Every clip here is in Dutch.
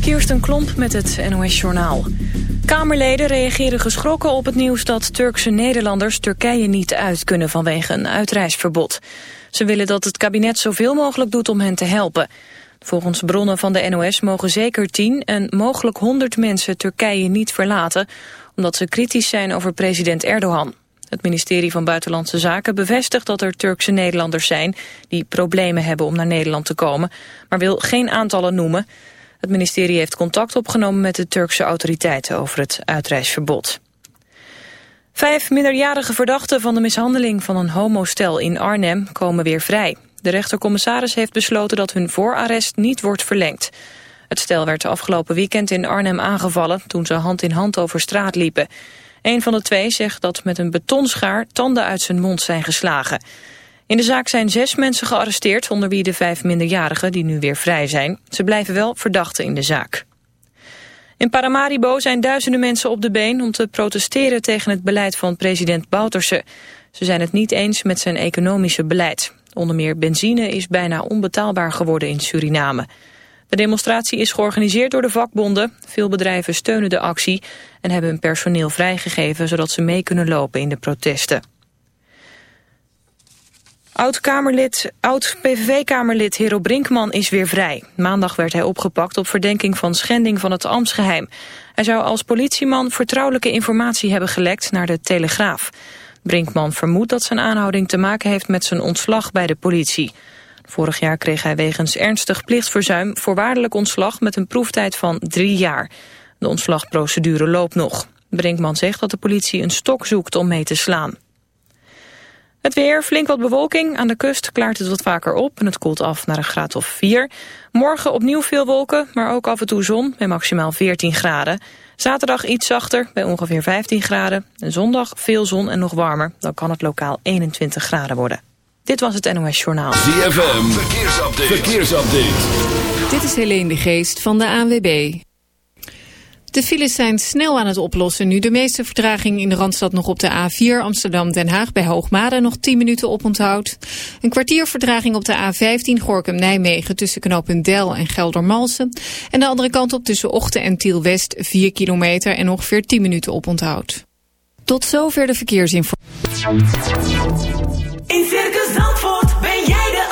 Kirsten Klomp met het NOS-journaal. Kamerleden reageren geschrokken op het nieuws dat Turkse Nederlanders Turkije niet uit kunnen vanwege een uitreisverbod. Ze willen dat het kabinet zoveel mogelijk doet om hen te helpen. Volgens bronnen van de NOS mogen zeker 10 en mogelijk 100 mensen Turkije niet verlaten, omdat ze kritisch zijn over president Erdogan. Het ministerie van Buitenlandse Zaken bevestigt dat er Turkse Nederlanders zijn die problemen hebben om naar Nederland te komen, maar wil geen aantallen noemen. Het ministerie heeft contact opgenomen met de Turkse autoriteiten over het uitreisverbod. Vijf minderjarige verdachten van de mishandeling van een homostel in Arnhem komen weer vrij. De rechtercommissaris heeft besloten dat hun voorarrest niet wordt verlengd. Het stel werd afgelopen weekend in Arnhem aangevallen toen ze hand in hand over straat liepen. Een van de twee zegt dat met een betonschaar tanden uit zijn mond zijn geslagen. In de zaak zijn zes mensen gearresteerd, onder wie de vijf minderjarigen die nu weer vrij zijn. Ze blijven wel verdachten in de zaak. In Paramaribo zijn duizenden mensen op de been om te protesteren tegen het beleid van president Bouterse. Ze zijn het niet eens met zijn economische beleid. Onder meer benzine is bijna onbetaalbaar geworden in Suriname. De demonstratie is georganiseerd door de vakbonden. Veel bedrijven steunen de actie en hebben hun personeel vrijgegeven... zodat ze mee kunnen lopen in de protesten. Oud-PVV-kamerlid oud Hero Brinkman is weer vrij. Maandag werd hij opgepakt op verdenking van schending van het ambtsgeheim. Hij zou als politieman vertrouwelijke informatie hebben gelekt naar de Telegraaf. Brinkman vermoedt dat zijn aanhouding te maken heeft met zijn ontslag bij de politie. Vorig jaar kreeg hij wegens ernstig plichtverzuim voorwaardelijk ontslag met een proeftijd van drie jaar. De ontslagprocedure loopt nog. Brinkman zegt dat de politie een stok zoekt om mee te slaan. Het weer, flink wat bewolking. Aan de kust klaart het wat vaker op en het koelt af naar een graad of 4. Morgen opnieuw veel wolken, maar ook af en toe zon bij maximaal 14 graden. Zaterdag iets zachter bij ongeveer 15 graden. En zondag veel zon en nog warmer. Dan kan het lokaal 21 graden worden. Dit was het NOS Journaal. ZFM, verkeersupdate. verkeersupdate. Dit is Helene de Geest van de ANWB. De files zijn snel aan het oplossen nu. De meeste vertraging in de Randstad nog op de A4 Amsterdam-Den Haag bij Hoogmade nog 10 minuten op onthoud. Een kwartier vertraging op de A15 Gorkum-Nijmegen tussen Knopendel en Geldermalsen. En de andere kant op tussen Ochten en Tiel-West 4 kilometer en ongeveer 10 minuten op onthoud. Tot zover de verkeersinformatie. In Circus Zandvoort ben jij de.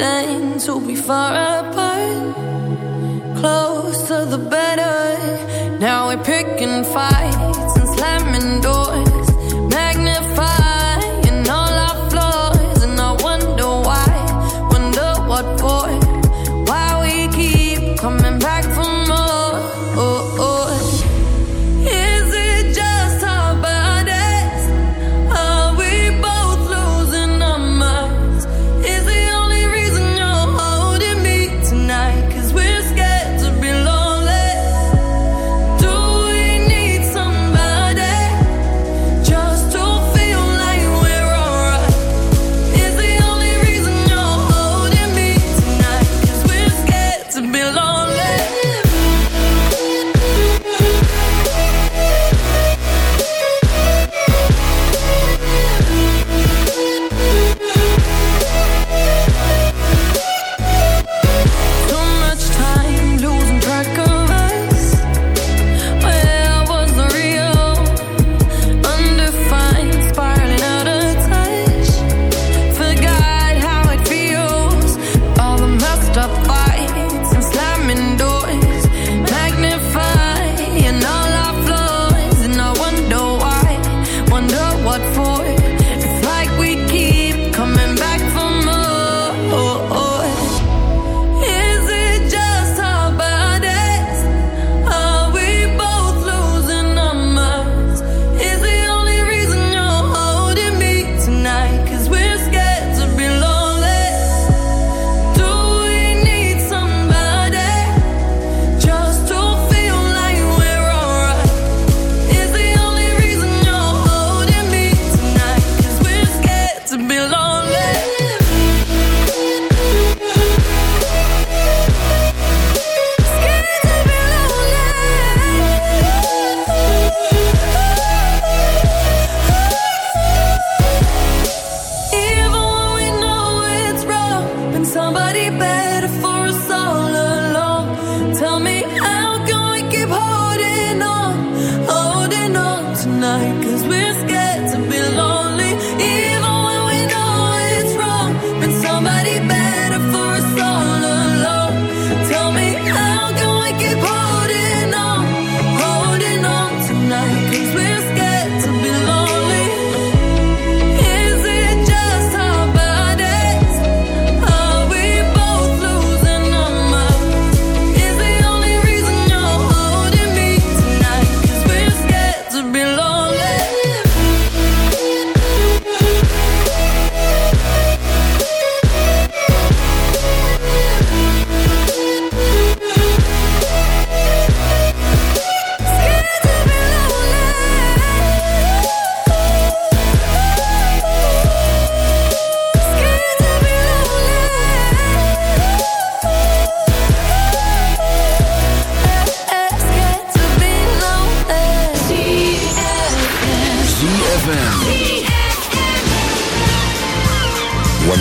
to be far apart. Close to the better. Now we're picking fight.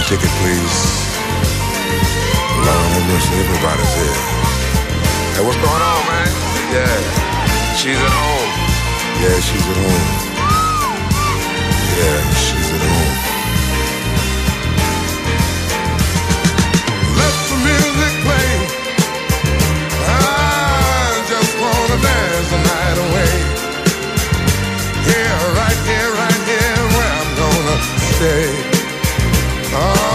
ticket, please? Long have mercy, everybody's here. Hey, what's going on, man? Yeah, she's at home. Yeah, she's at home. Yeah, she's at home. Let the music play. I just wanna dance the night away. Here, right here, right here, where I'm gonna stay. Oh.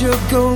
sugar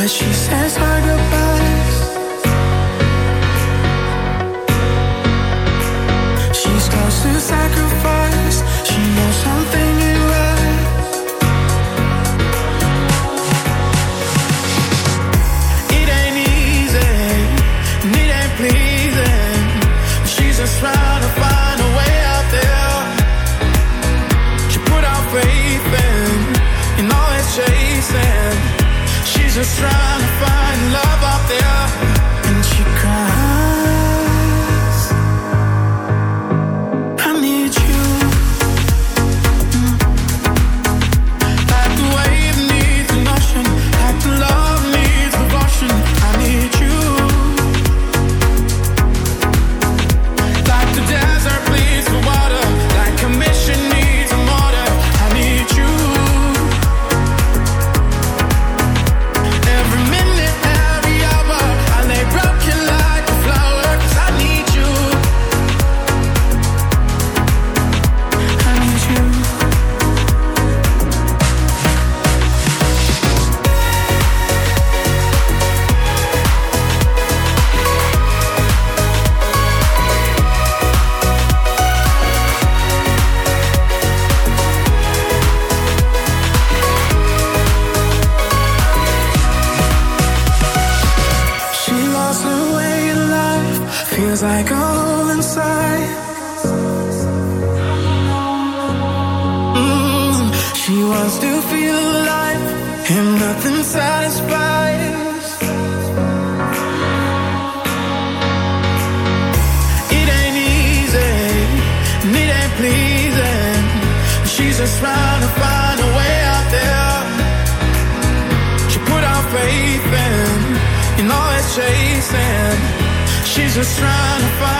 Cause she says hard goodbye just trying to find a way out there. She put her faith in, in all that chasing. She's just trying to find.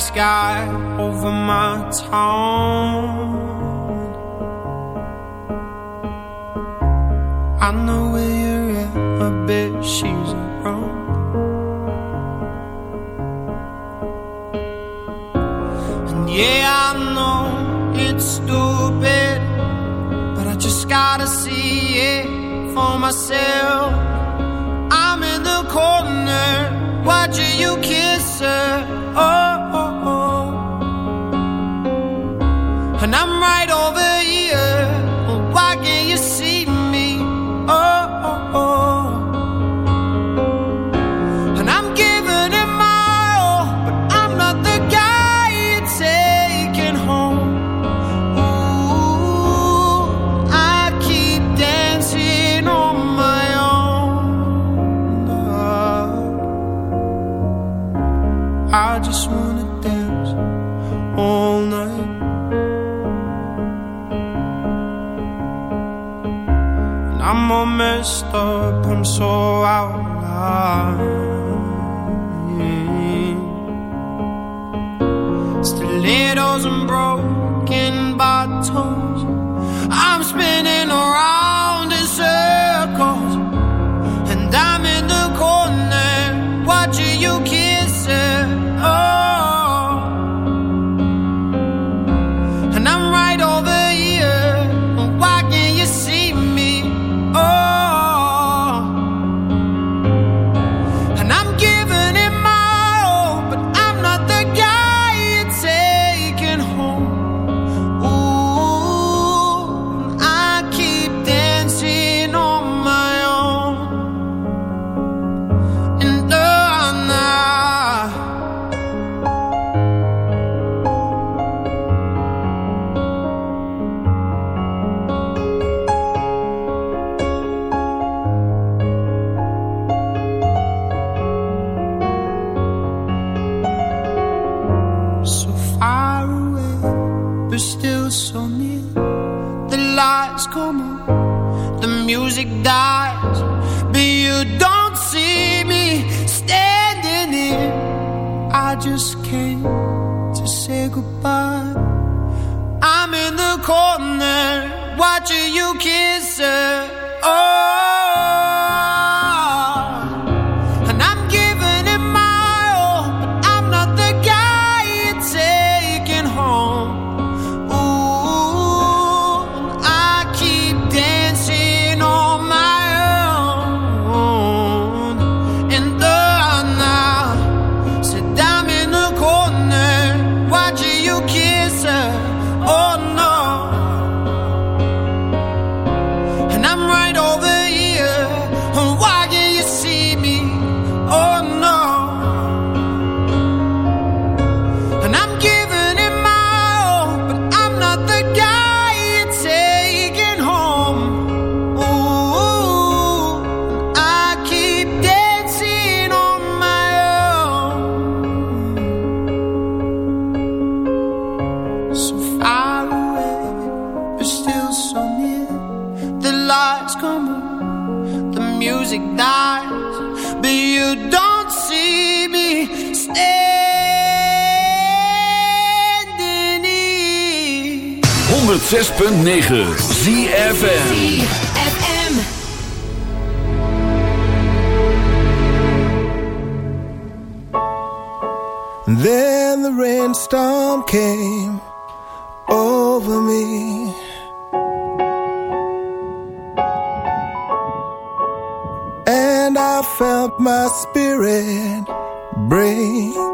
sky over my town. stilettos and broken bottles. I'm spinning around. 106.9 ZFN Then the rainstorm came over me. And I felt my spirit break.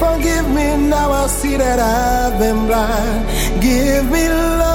Forgive me now, I see that I've been blind. Give me love.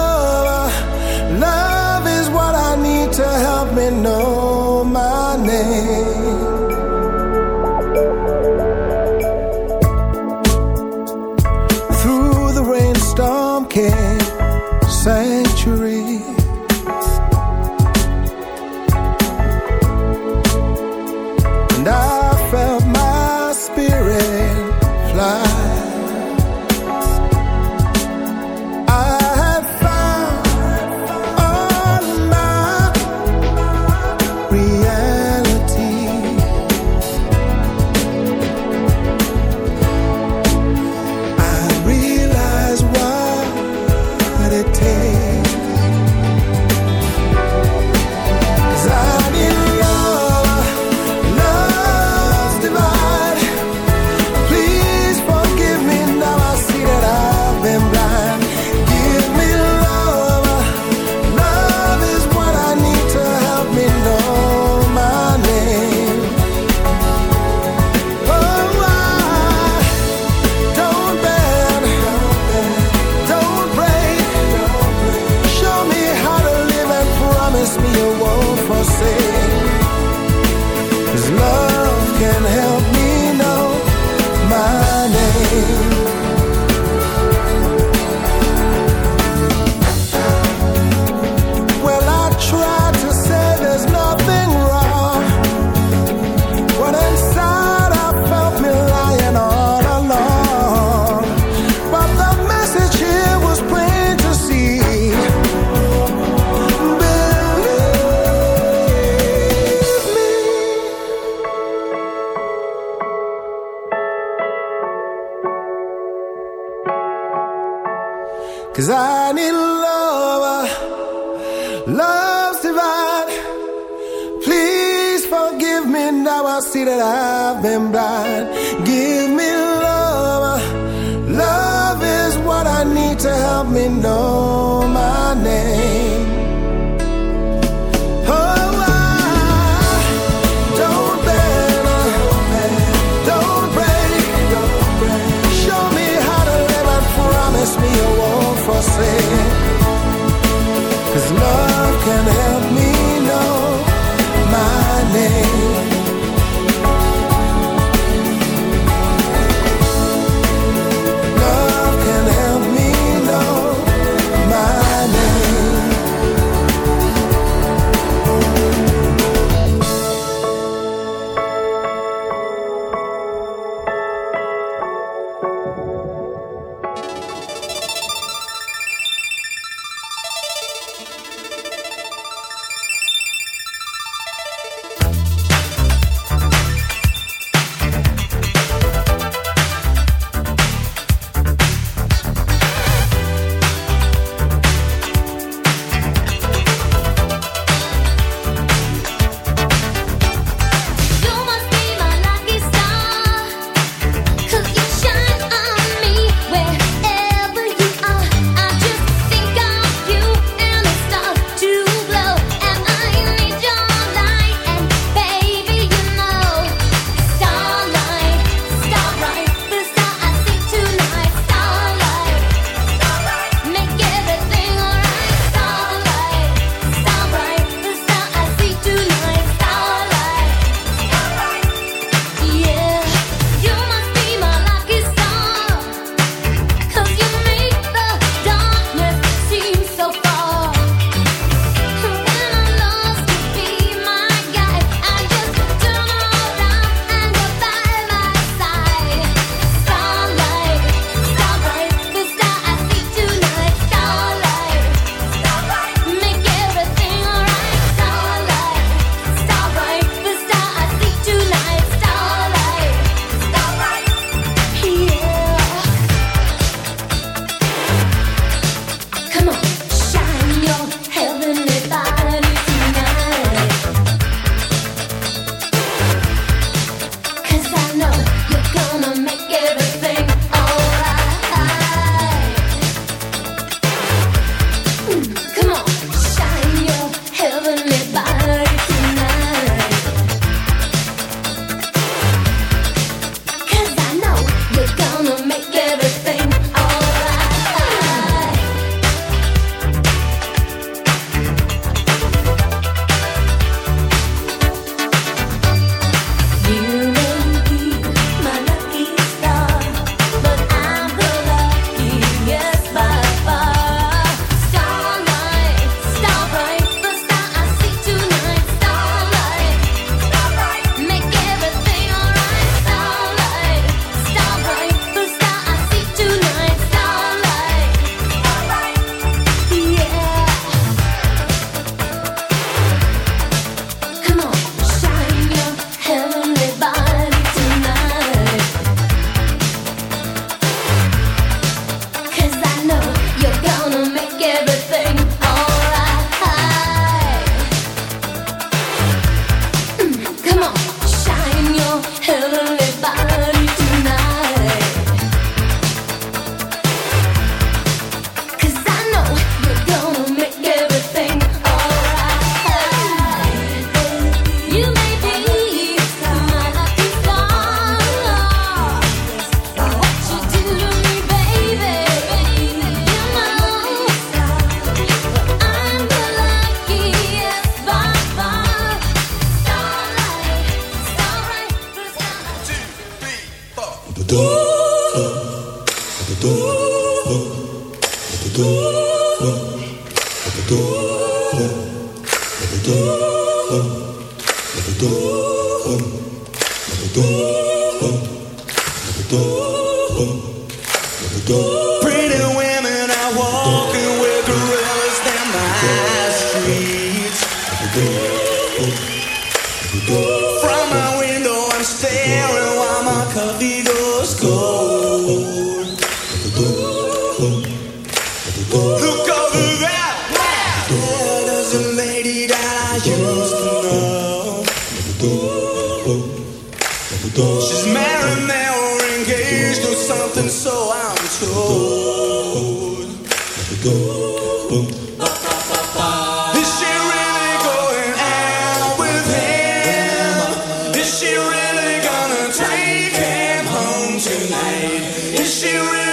she really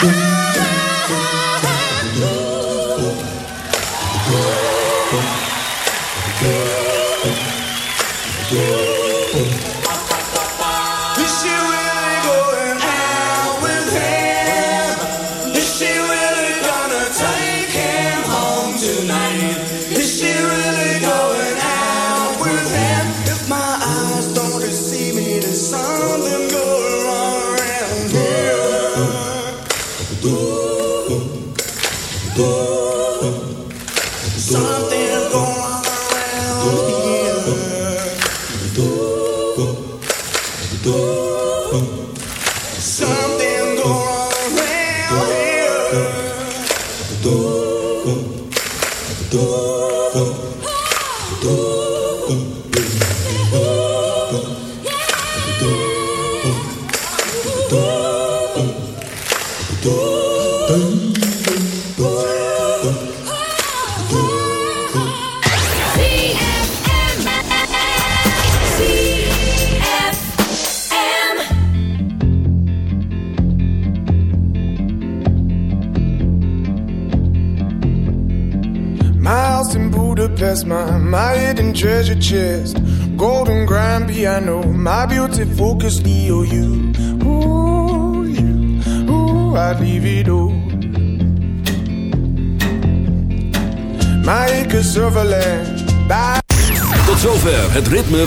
Yeah.